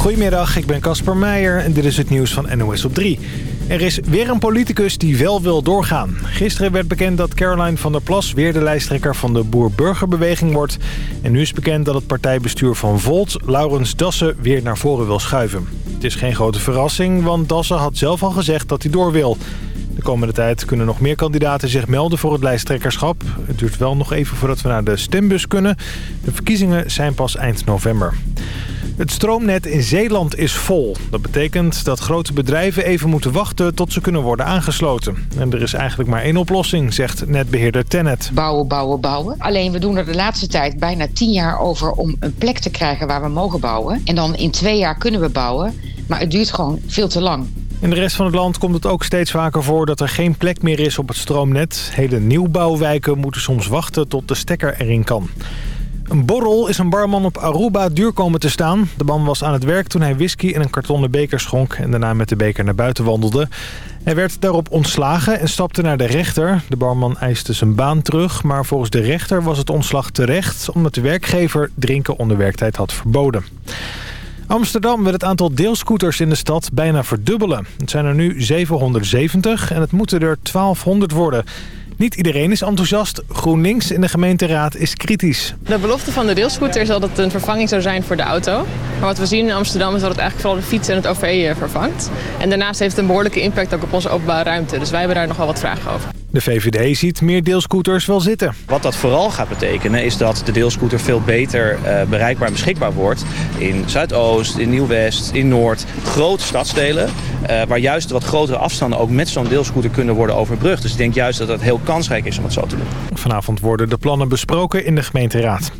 Goedemiddag, ik ben Casper Meijer en dit is het nieuws van NOS op 3. Er is weer een politicus die wel wil doorgaan. Gisteren werd bekend dat Caroline van der Plas weer de lijsttrekker van de Boer-Burgerbeweging wordt. En nu is bekend dat het partijbestuur van Volt, Laurens Dassen, weer naar voren wil schuiven. Het is geen grote verrassing, want Dassen had zelf al gezegd dat hij door wil. De komende tijd kunnen nog meer kandidaten zich melden voor het lijsttrekkerschap. Het duurt wel nog even voordat we naar de stembus kunnen. De verkiezingen zijn pas eind november. Het stroomnet in Zeeland is vol. Dat betekent dat grote bedrijven even moeten wachten tot ze kunnen worden aangesloten. En er is eigenlijk maar één oplossing, zegt netbeheerder Tennet. Bouwen, bouwen, bouwen. Alleen we doen er de laatste tijd bijna tien jaar over om een plek te krijgen waar we mogen bouwen. En dan in twee jaar kunnen we bouwen. Maar het duurt gewoon veel te lang. In de rest van het land komt het ook steeds vaker voor dat er geen plek meer is op het stroomnet. Hele nieuwbouwwijken moeten soms wachten tot de stekker erin kan. Een borrel is een barman op Aruba duur komen te staan. De man was aan het werk toen hij whisky in een kartonnen beker schonk... en daarna met de beker naar buiten wandelde. Hij werd daarop ontslagen en stapte naar de rechter. De barman eiste zijn baan terug, maar volgens de rechter was het ontslag terecht... omdat de werkgever drinken onder werktijd had verboden. Amsterdam wil het aantal deelscooters in de stad bijna verdubbelen. Het zijn er nu 770 en het moeten er 1200 worden... Niet iedereen is enthousiast. GroenLinks in de gemeenteraad is kritisch. De belofte van de railscooter is dat het een vervanging zou zijn voor de auto. Maar wat we zien in Amsterdam is dat het eigenlijk vooral de fiets en het OV eh, vervangt. En daarnaast heeft het een behoorlijke impact ook op onze openbare ruimte. Dus wij hebben daar nog wel wat vragen over. De VVD ziet meer deelscooters wel zitten. Wat dat vooral gaat betekenen is dat de deelscooter veel beter uh, bereikbaar en beschikbaar wordt. In Zuidoost, in Nieuw-West, in Noord. Grote stadsdelen uh, waar juist wat grotere afstanden ook met zo'n deelscooter kunnen worden overbrugd. Dus ik denk juist dat het heel kansrijk is om het zo te doen. Vanavond worden de plannen besproken in de gemeenteraad.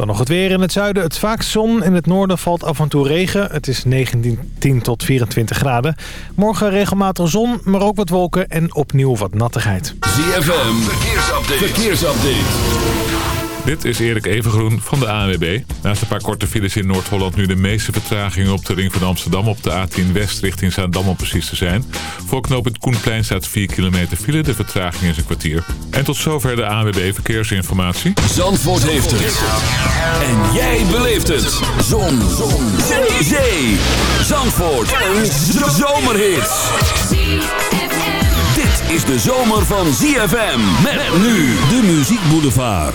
Dan nog het weer in het zuiden. Het vaakst zon. In het noorden valt af en toe regen. Het is 19 tot 24 graden. Morgen regelmatig zon, maar ook wat wolken en opnieuw wat nattigheid. ZFM, verkeersupdate. verkeersupdate. Dit is Erik Evengroen van de ANWB. Naast een paar korte files in Noord-Holland nu de meeste vertragingen op de ring van Amsterdam op de A10 West richting Zaandam om precies te zijn. Voor knooppunt Koenplein staat 4 kilometer file. De vertraging is een kwartier. En tot zover de ANWB Verkeersinformatie. Zandvoort heeft het. En jij beleeft het. Zon. Zon. Zee. Zandvoort. Een zomerhit is de zomer van ZFM. Met nu de Muziek Boulevard.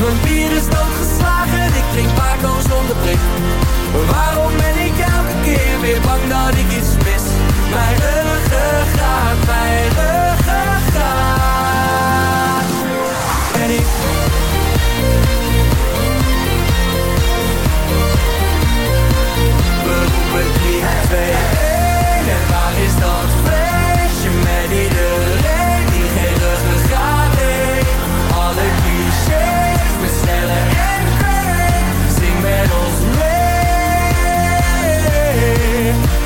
mijn bier is doodgeslagen, ik drink Paco zonder prik Waarom ben ik elke keer weer bang dat ik iets mis? Mijn ruggengraat, mijn ruggengraat En ik We roepen 3, 2,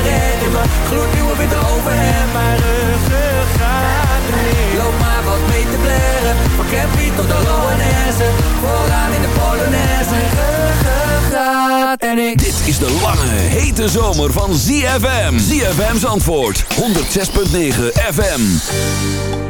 sigaret In mijn gloednieuwe witte overhemd Mijn ruggengraat Loop maar wat mee te blaren. Van Campy tot de Loanesse Vooraan in de Polonaise. Ruggengraat en ik Dit is de lange, hete zomer van ZFM. ZFM's antwoord, 106.9 FM.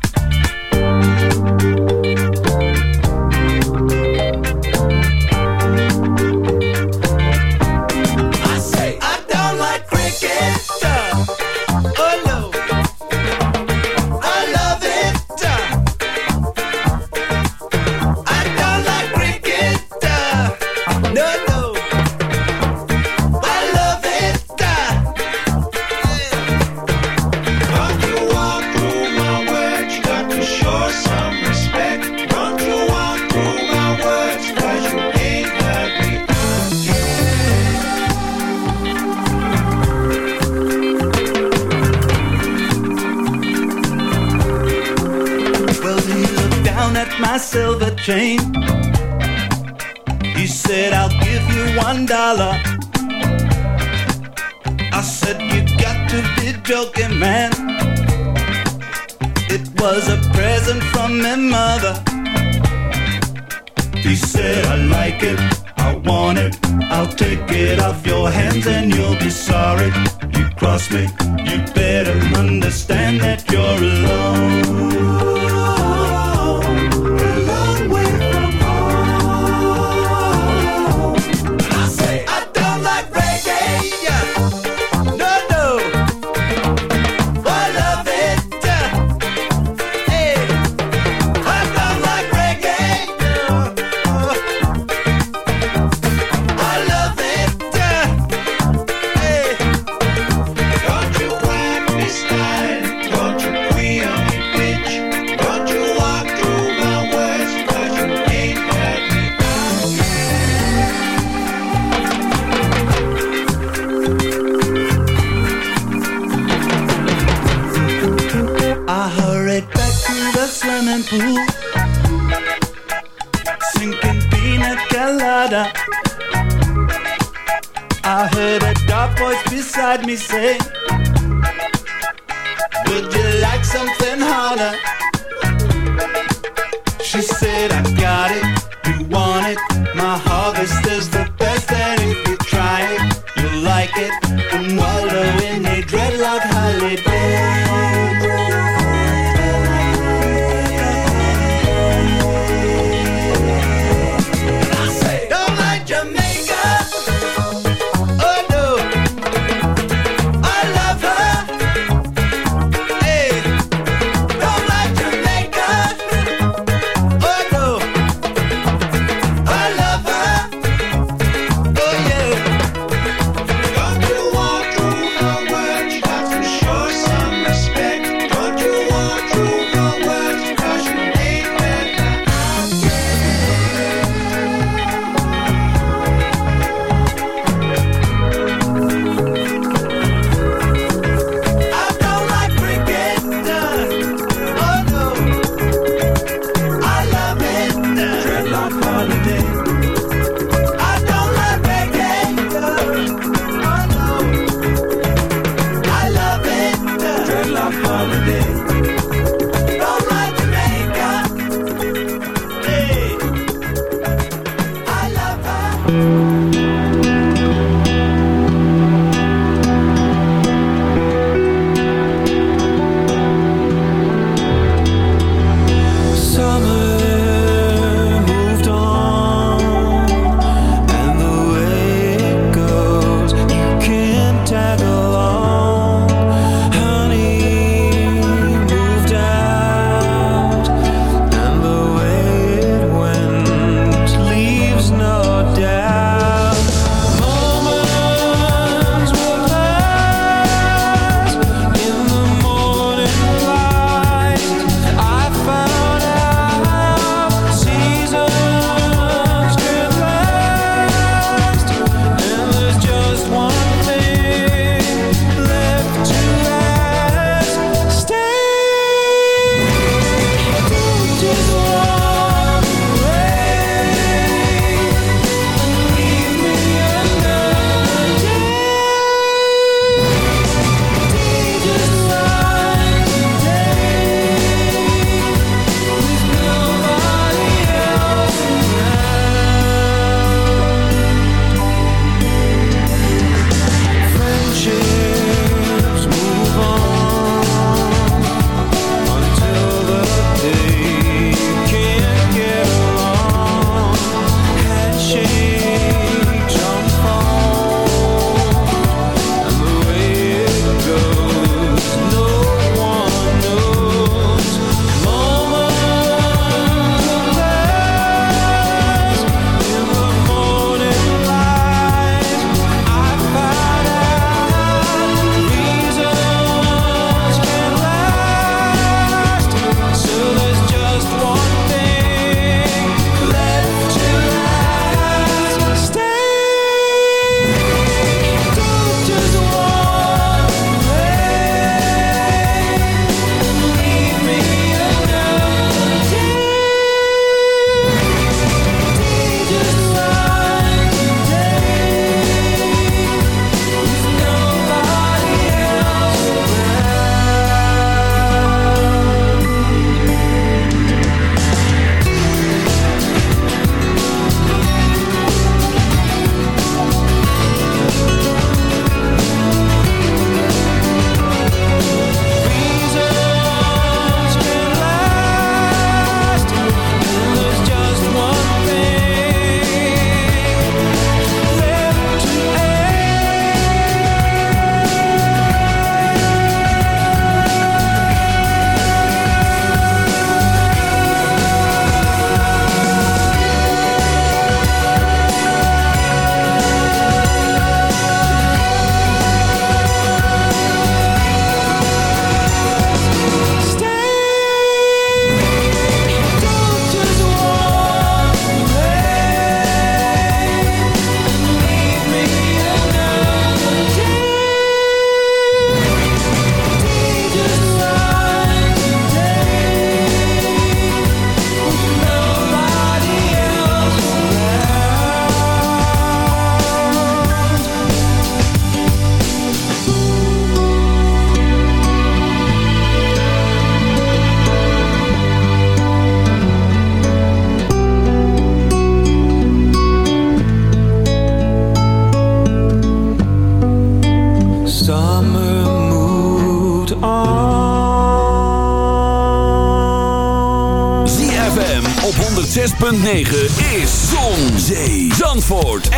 Chain. is Zon, Zee, Zandvoort.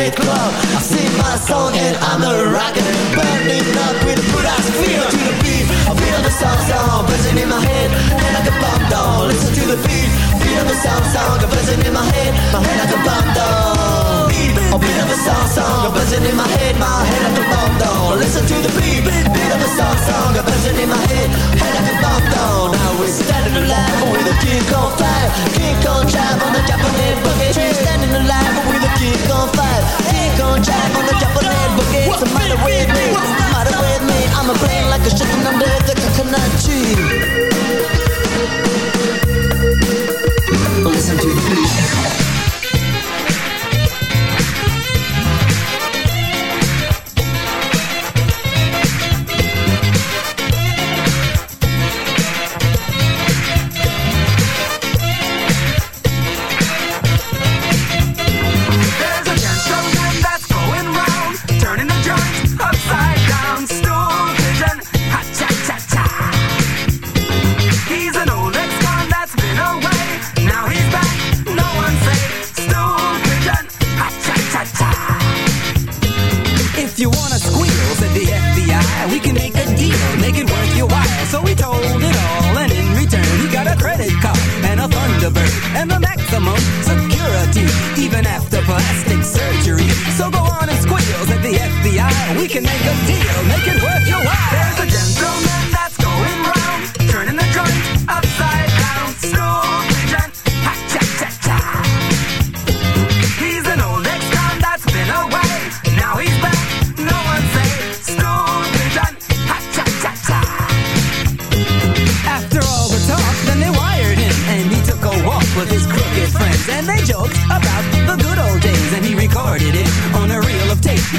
private club. I sing my song and I'm a rocker. Burning up with a good ass feel. To the beat. I feel the sound sound buzzing in my head. And I can bump down Listen to the beat. Feel the sound sound buzzing in my head. My head like a bomb down a bit of a song song, a buzzing in my head, my head like a bomb down. Listen to the beat, bit of a song song, a buzzing in my head, head like a bomb down. Now we're standing alive with a kick on fire, kick on drive on the Japanese boogie. We're standing alive with a kick on fire gon' jive on the Japanese boogie. What's the matter with me? What's the matter with me? I'm a brain like a chicken under the coconut tree. Listen to the beat.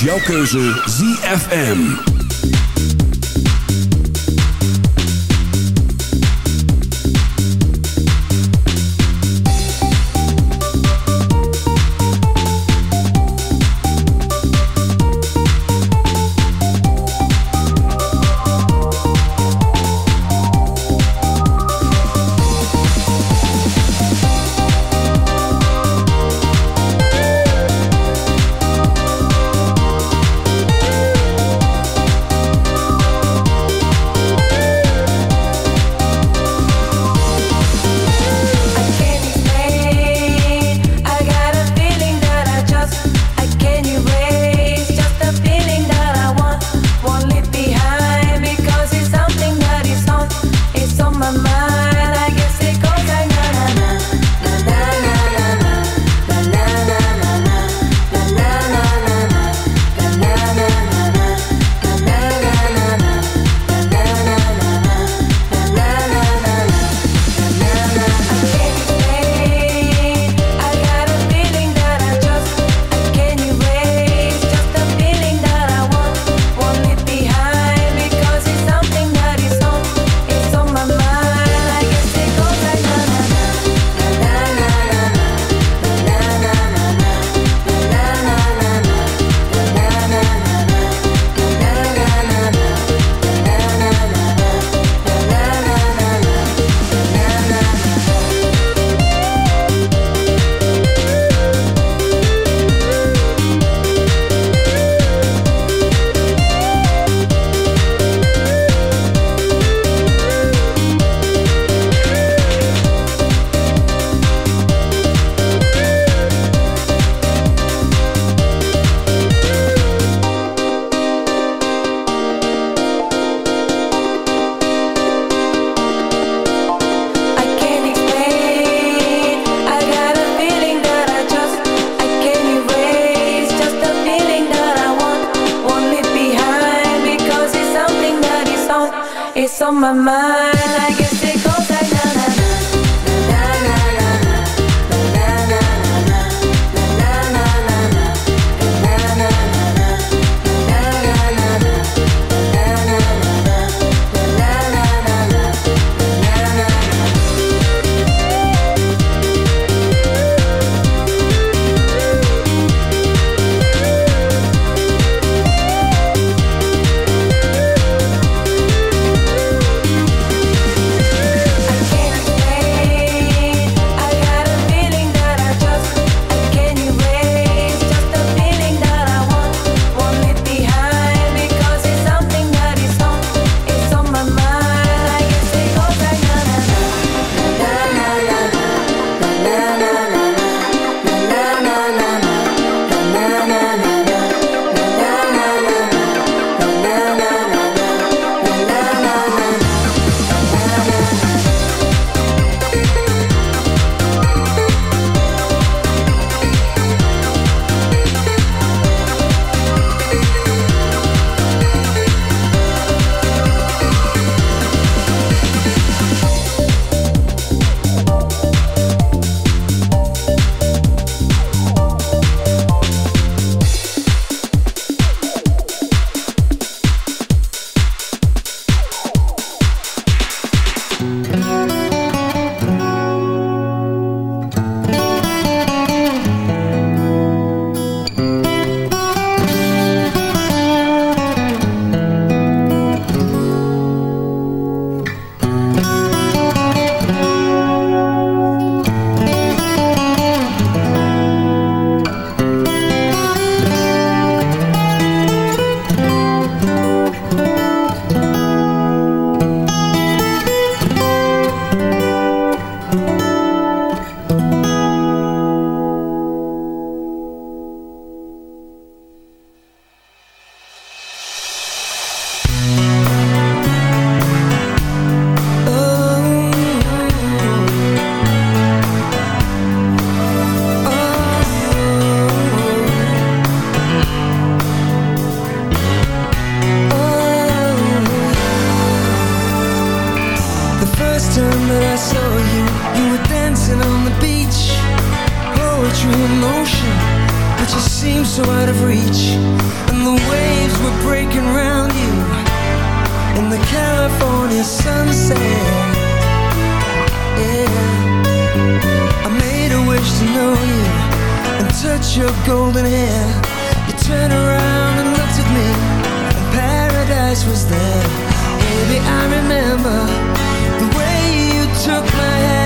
Jouw keuze ZFM. Touch your golden hair. You turned around and looked at me, paradise was there. Baby, I remember the way you took my hand.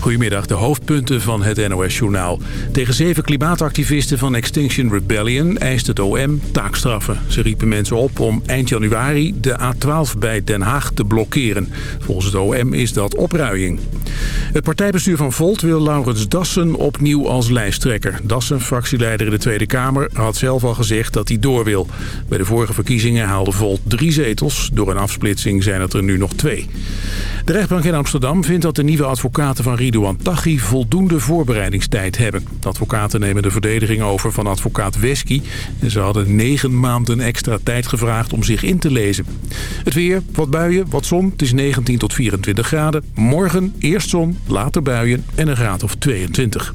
Goedemiddag, de hoofdpunten van het NOS-journaal. Tegen zeven klimaatactivisten van Extinction Rebellion eist het OM taakstraffen. Ze riepen mensen op om eind januari de A12 bij Den Haag te blokkeren. Volgens het OM is dat opruiing. Het partijbestuur van Volt wil Laurens Dassen opnieuw als lijsttrekker. Dassen, fractieleider in de Tweede Kamer, had zelf al gezegd dat hij door wil. Bij de vorige verkiezingen haalde Volt drie zetels. Door een afsplitsing zijn het er nu nog twee. De rechtbank in Amsterdam vindt dat de nieuwe advocaten van Ridouan Taghi voldoende voorbereidingstijd hebben. De advocaten nemen de verdediging over van advocaat Wesky. En ze hadden negen maanden extra tijd gevraagd om zich in te lezen. Het weer, wat buien, wat zon. Het is 19 tot 24 graden. Morgen eerst zon, later buien en een graad of 22.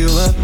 you up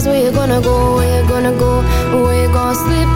stars, where you gonna go, where you gonna go, where you gonna sleep.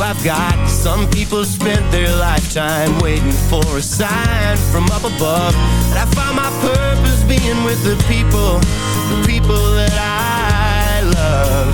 I've got. Some people spent their lifetime waiting for a sign from up above. And I found my purpose being with the people, the people that I love.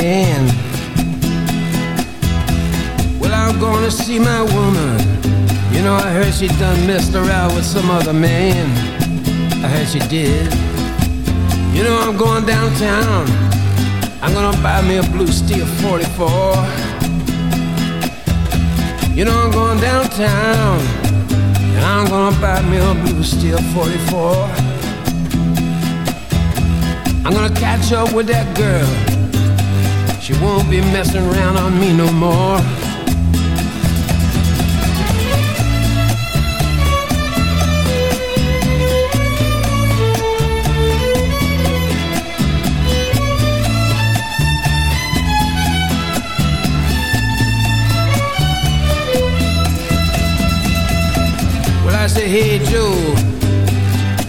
Hand? Well, I'm gonna see my woman. You know, I heard she done messed around with some other man. I heard she did. You know, I'm going downtown. I'm gonna buy me a blue steel 44. You know I'm going downtown And I'm gonna buy me a blue steel 44 I'm gonna catch up with that girl She won't be messing around on me no more I say, hey Joe,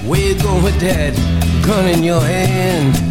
where you going with that gun in your hand?